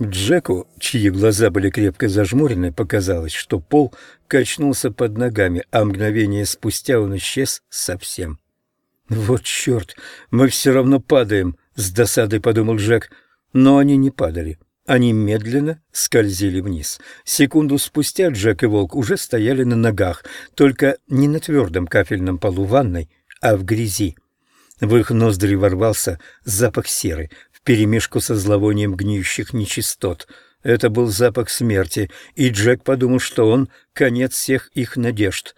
Джеку, чьи глаза были крепко зажмурены, показалось, что пол качнулся под ногами, а мгновение спустя он исчез совсем. «Вот черт, мы все равно падаем», — с досадой подумал Джек. Но они не падали. Они медленно скользили вниз. Секунду спустя Джек и Волк уже стояли на ногах, только не на твердом кафельном полу ванной, а в грязи. В их ноздри ворвался запах серы, вперемешку со зловонием гниющих нечистот. Это был запах смерти, и Джек подумал, что он — конец всех их надежд.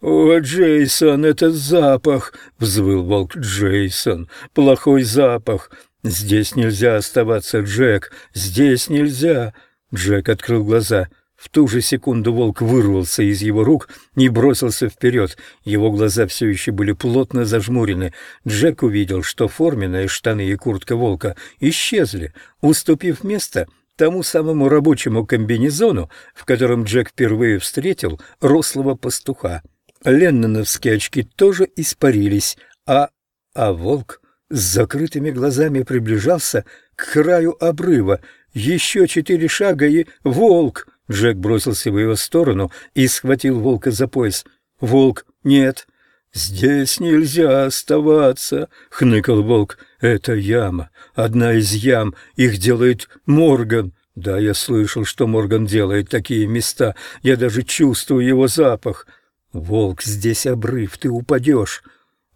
«О, Джейсон, этот запах!» — взвыл волк Джейсон. «Плохой запах! Здесь нельзя оставаться, Джек! Здесь нельзя!» Джек открыл глаза — в ту же секунду волк вырвался из его рук и бросился вперед. Его глаза все еще были плотно зажмурены. Джек увидел, что форменные штаны и куртка волка исчезли, уступив место тому самому рабочему комбинезону, в котором Джек впервые встретил рослого пастуха. Ленноновские очки тоже испарились, а... а волк с закрытыми глазами приближался к краю обрыва. Еще четыре шага и... волк! Джек бросился в его сторону и схватил волка за пояс. «Волк, нет!» «Здесь нельзя оставаться», — хныкал волк. «Это яма, одна из ям, их делает Морган». «Да, я слышал, что Морган делает такие места, я даже чувствую его запах». «Волк, здесь обрыв, ты упадешь».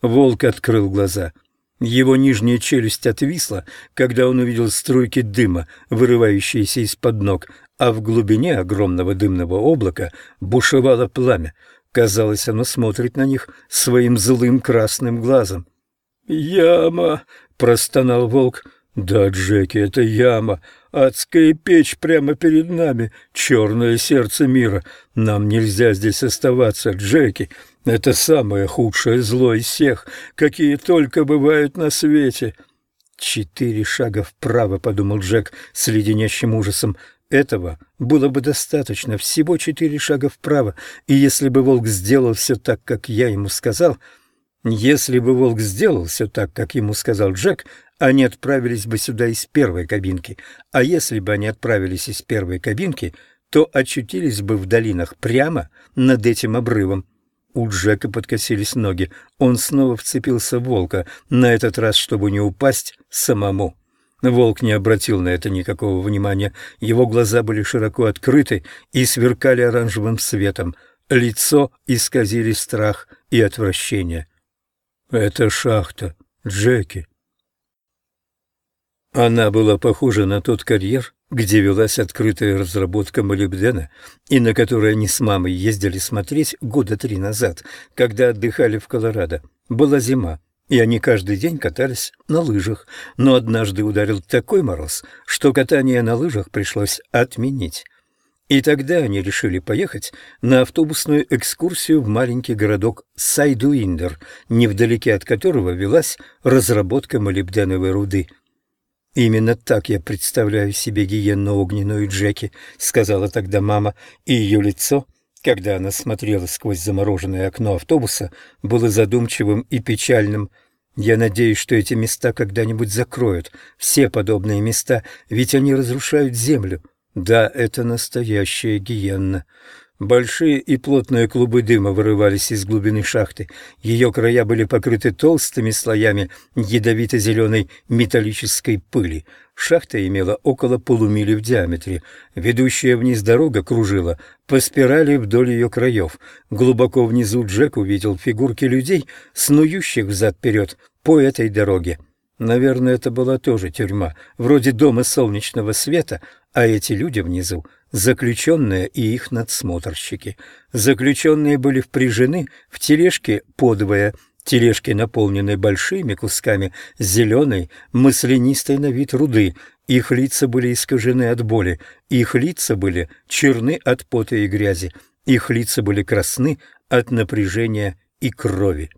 Волк открыл глаза. Его нижняя челюсть отвисла, когда он увидел струйки дыма, вырывающиеся из-под ног, а в глубине огромного дымного облака бушевало пламя. Казалось, оно смотрит на них своим злым красным глазом. «Яма!» — простонал волк. «Да, Джеки, это яма. Адская печь прямо перед нами. Черное сердце мира. Нам нельзя здесь оставаться, Джеки. Это самое худшее зло из всех, какие только бывают на свете». «Четыре шага вправо», — подумал Джек с леденящим ужасом. Этого было бы достаточно, всего четыре шага вправо, и если бы волк сделал все так, как я ему сказал... Если бы волк сделал все так, как ему сказал Джек, они отправились бы сюда из первой кабинки, а если бы они отправились из первой кабинки, то очутились бы в долинах прямо над этим обрывом. У Джека подкосились ноги. Он снова вцепился в волка, на этот раз, чтобы не упасть самому. Волк не обратил на это никакого внимания. Его глаза были широко открыты и сверкали оранжевым светом. Лицо исказили страх и отвращение. «Это шахта, Джеки». Она была похожа на тот карьер, где велась открытая разработка молибдена, и на которой они с мамой ездили смотреть года три назад, когда отдыхали в Колорадо. Была зима и они каждый день катались на лыжах, но однажды ударил такой мороз, что катание на лыжах пришлось отменить. И тогда они решили поехать на автобусную экскурсию в маленький городок Сайдуиндер, невдалеке от которого велась разработка молибденовой руды. «Именно так я представляю себе гиенну огненную Джеки», — сказала тогда мама, и ее лицо — когда она смотрела сквозь замороженное окно автобуса, было задумчивым и печальным. Я надеюсь, что эти места когда-нибудь закроют, все подобные места, ведь они разрушают землю. Да, это настоящая гиенна. Большие и плотные клубы дыма вырывались из глубины шахты. Ее края были покрыты толстыми слоями ядовито-зеленой металлической пыли. Шахта имела около полумили в диаметре. Ведущая вниз дорога кружила по спирали вдоль ее краев. Глубоко внизу Джек увидел фигурки людей, снующих взад-вперед по этой дороге. Наверное, это была тоже тюрьма, вроде дома солнечного света, а эти люди внизу — заключенные и их надсмотрщики. Заключенные были впряжены в тележки подвое, тележки, наполненные большими кусками зеленой, маслянистой на вид руды. Их лица были искажены от боли, их лица были черны от пота и грязи, их лица были красны от напряжения и крови.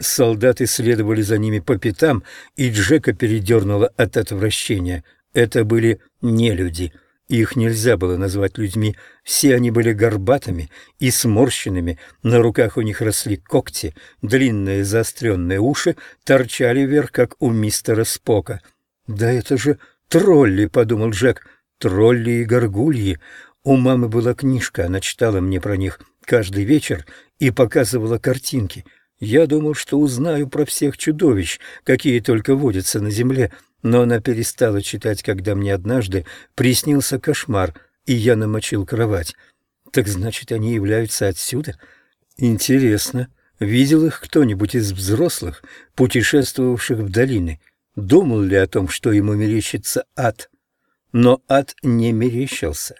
Солдаты следовали за ними по пятам, и Джека передернуло от отвращения. Это были не люди. Их нельзя было назвать людьми. Все они были горбатыми и сморщенными, на руках у них росли когти, длинные заостренные уши торчали вверх, как у мистера Спока. «Да это же тролли!» — подумал Джек. тролли и горгульи. У мамы была книжка, она читала мне про них каждый вечер и показывала картинки. Я думал, что узнаю про всех чудовищ, какие только водятся на земле, но она перестала читать, когда мне однажды приснился кошмар, и я намочил кровать. Так значит, они являются отсюда? Интересно, видел их кто-нибудь из взрослых, путешествовавших в долины? Думал ли о том, что ему мерещится ад? Но ад не мерещился.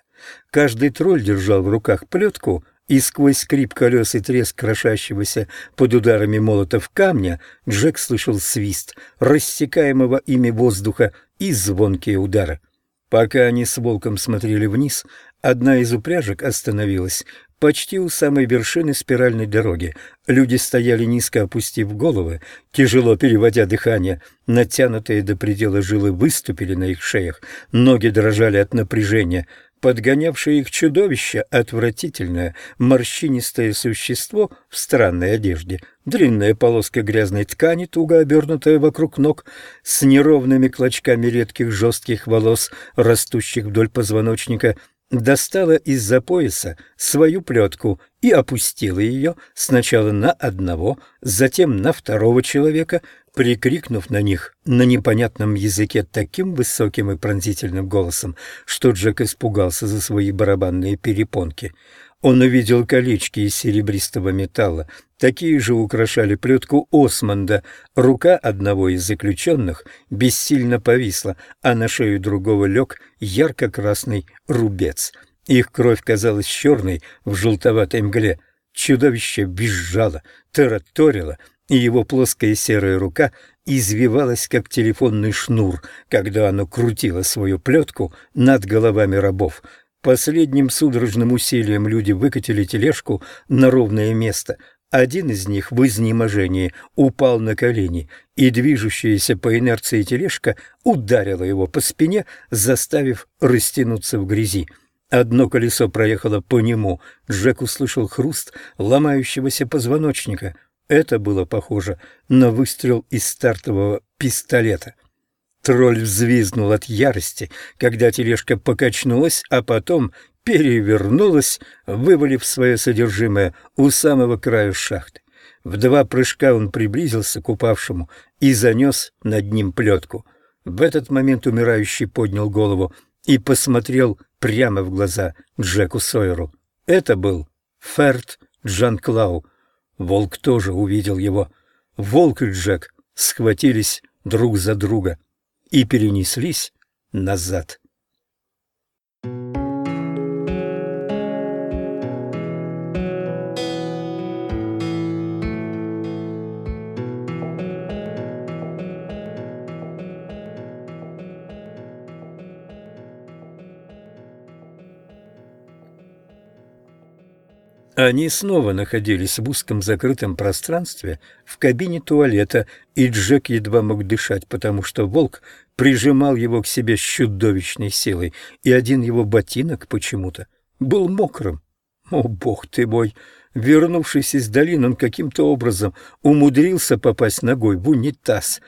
Каждый тролль держал в руках плетку, и сквозь скрип колес и треск крошащегося под ударами молотов камня Джек слышал свист рассекаемого ими воздуха и звонкие удары. Пока они с волком смотрели вниз, одна из упряжек остановилась почти у самой вершины спиральной дороги. Люди стояли низко опустив головы, тяжело переводя дыхание. Натянутые до предела жилы выступили на их шеях, ноги дрожали от напряжения. Подгонявшее их чудовище, отвратительное, морщинистое существо в странной одежде, длинная полоска грязной ткани, туго обернутая вокруг ног, с неровными клочками редких жестких волос, растущих вдоль позвоночника — достала из-за пояса свою плетку и опустила ее сначала на одного, затем на второго человека, прикрикнув на них на непонятном языке таким высоким и пронзительным голосом, что Джек испугался за свои барабанные перепонки. Он увидел колечки из серебристого металла. Такие же украшали плетку Османда. Рука одного из заключенных бессильно повисла, а на шею другого лег ярко-красный рубец. Их кровь казалась черной в желтоватой мгле. Чудовище визжало, тараторило, и его плоская серая рука извивалась, как телефонный шнур, когда оно крутило свою плетку над головами рабов. Последним судорожным усилием люди выкатили тележку на ровное место. Один из них в изнеможении упал на колени, и движущаяся по инерции тележка ударила его по спине, заставив растянуться в грязи. Одно колесо проехало по нему. Джек услышал хруст ломающегося позвоночника. Это было похоже на выстрел из стартового пистолета. Тролль взвизгнул от ярости, когда тележка покачнулась, а потом перевернулась, вывалив свое содержимое у самого края шахты. В два прыжка он приблизился к упавшему и занес над ним плетку. В этот момент умирающий поднял голову и посмотрел прямо в глаза Джеку Сойеру. Это был Ферт Джан Клау. Волк тоже увидел его. Волк и Джек схватились друг за друга и перенеслись назад. Они снова находились в узком закрытом пространстве в кабине туалета, и Джек едва мог дышать, потому что волк прижимал его к себе с чудовищной силой, и один его ботинок почему-то был мокрым. О, бог ты мой! Вернувшись из долины, он каким-то образом умудрился попасть ногой в унитаз.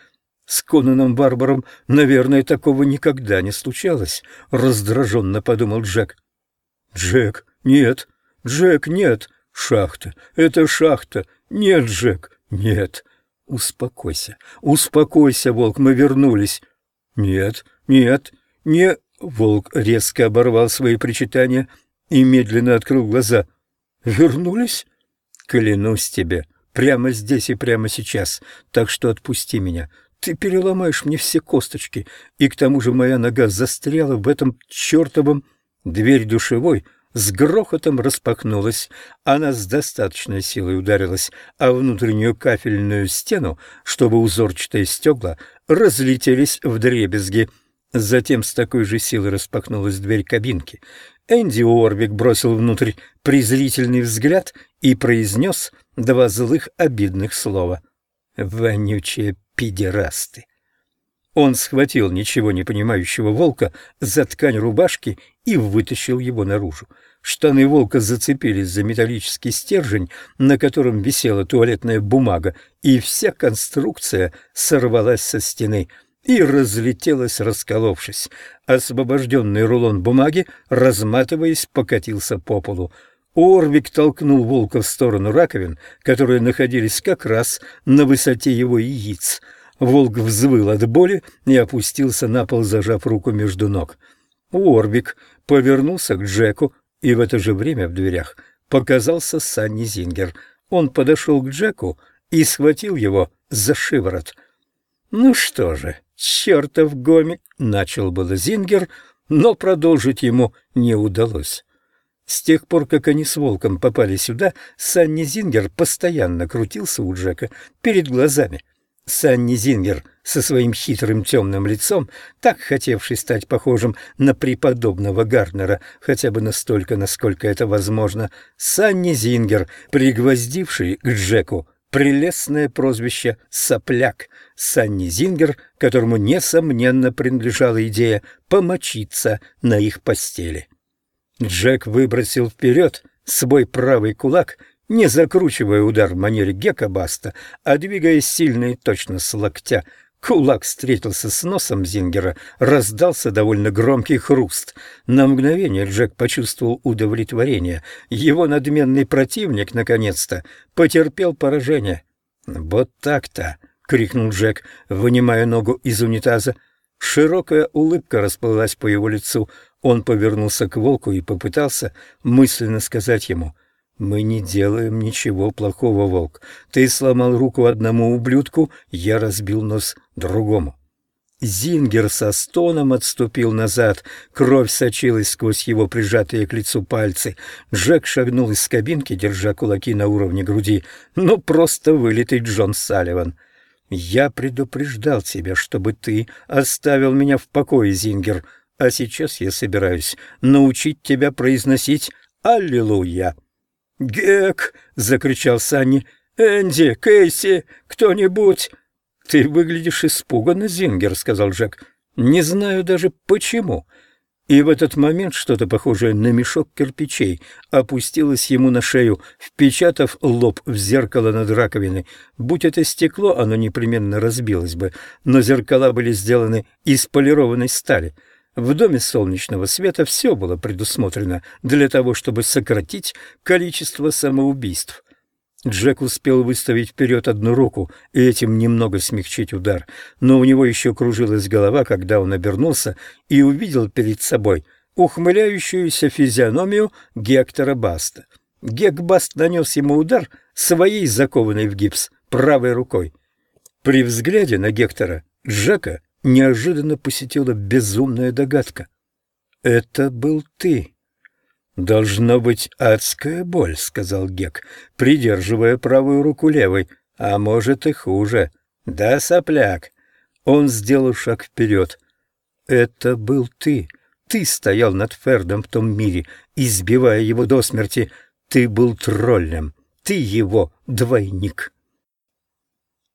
С Конаном Барбаром, наверное, такого никогда не случалось, — раздраженно подумал Джек. — Джек, нет, Джек, нет. Шахта. Это шахта. Нет, Джек. Нет. Успокойся. Успокойся, волк. Мы вернулись. Нет, нет, не... Волк резко оборвал свои причитания и медленно открыл глаза. Вернулись? Клянусь тебе. Прямо здесь и прямо сейчас. Так что отпусти меня. Ты переломаешь мне все косточки, и к тому же моя нога застряла в этом чертовом... Дверь душевой с грохотом распахнулась. Она с достаточной силой ударилась о внутреннюю кафельную стену, чтобы узорчатые стекла разлетелись в дребезги. Затем с такой же силой распахнулась дверь кабинки. Энди Уорвик бросил внутрь презрительный взгляд и произнес два злых обидных слова. «Вонючие пидерасты!» Он схватил ничего не понимающего волка за ткань рубашки и вытащил его наружу. Штаны волка зацепились за металлический стержень, на котором висела туалетная бумага, и вся конструкция сорвалась со стены. и разлетелась, расколовшись. Освобожденный рулон бумаги, разматываясь, покатился по полу. Орвик толкнул волка в сторону раковин, которые находились как раз на высоте его яиц. Волк взвыл от боли и опустился на пол, зажав руку между ног. Уорбик повернулся к Джеку, и в это же время в дверях показался Санни Зингер. Он подошел к Джеку и схватил его за шиворот. «Ну что же, чертов гомик!» — начал было Зингер, но продолжить ему не удалось. С тех пор, как они с Волком попали сюда, Санни Зингер постоянно крутился у Джека перед глазами — Санни Зингер со своим хитрым темным лицом, так хотевший стать похожим на преподобного Гарнера, хотя бы настолько, насколько это возможно, Санни Зингер, пригвоздивший к Джеку прелестное прозвище «Сопляк», Санни Зингер, которому, несомненно, принадлежала идея помочиться на их постели. Джек выбросил вперед свой правый кулак — не закручивая удар в манере Гека Баста, а двигаясь сильно и точно с локтя. Кулак встретился с носом Зингера, раздался довольно громкий хруст. На мгновение Джек почувствовал удовлетворение. Его надменный противник, наконец-то, потерпел поражение. «Вот так-то!» — крикнул Джек, вынимая ногу из унитаза. Широкая улыбка расплылась по его лицу. Он повернулся к волку и попытался мысленно сказать ему — «Мы не делаем ничего плохого, волк. Ты сломал руку одному ублюдку, я разбил нос другому». Зингер со стоном отступил назад, кровь сочилась сквозь его прижатые к лицу пальцы. Джек шагнул из кабинки, держа кулаки на уровне груди. Ну, просто вылитый Джон Салливан. «Я предупреждал тебя, чтобы ты оставил меня в покое, Зингер, а сейчас я собираюсь научить тебя произносить «Аллилуйя». «Гек!» — закричал Санни. «Энди! Кейси! Кто-нибудь!» «Ты выглядишь испуганно, Зингер», — сказал Джек. «Не знаю даже почему». И в этот момент что-то похожее на мешок кирпичей опустилось ему на шею, впечатав лоб в зеркало над раковиной. Будь это стекло, оно непременно разбилось бы, но зеркала были сделаны из полированной стали — в доме солнечного света все было предусмотрено для того, чтобы сократить количество самоубийств. Джек успел выставить вперед одну руку и этим немного смягчить удар, но у него еще кружилась голова, когда он обернулся и увидел перед собой ухмыляющуюся физиономию Гектора Баста. Гек Баст нанес ему удар своей закованной в гипс правой рукой. При взгляде на Гектора Джека неожиданно посетила безумная догадка. «Это был ты». «Должно быть адская боль», — сказал Гек, придерживая правую руку левой. «А может и хуже. Да, сопляк». Он сделал шаг вперед. «Это был ты. Ты стоял над Фердом в том мире, избивая его до смерти. Ты был троллем. Ты его двойник».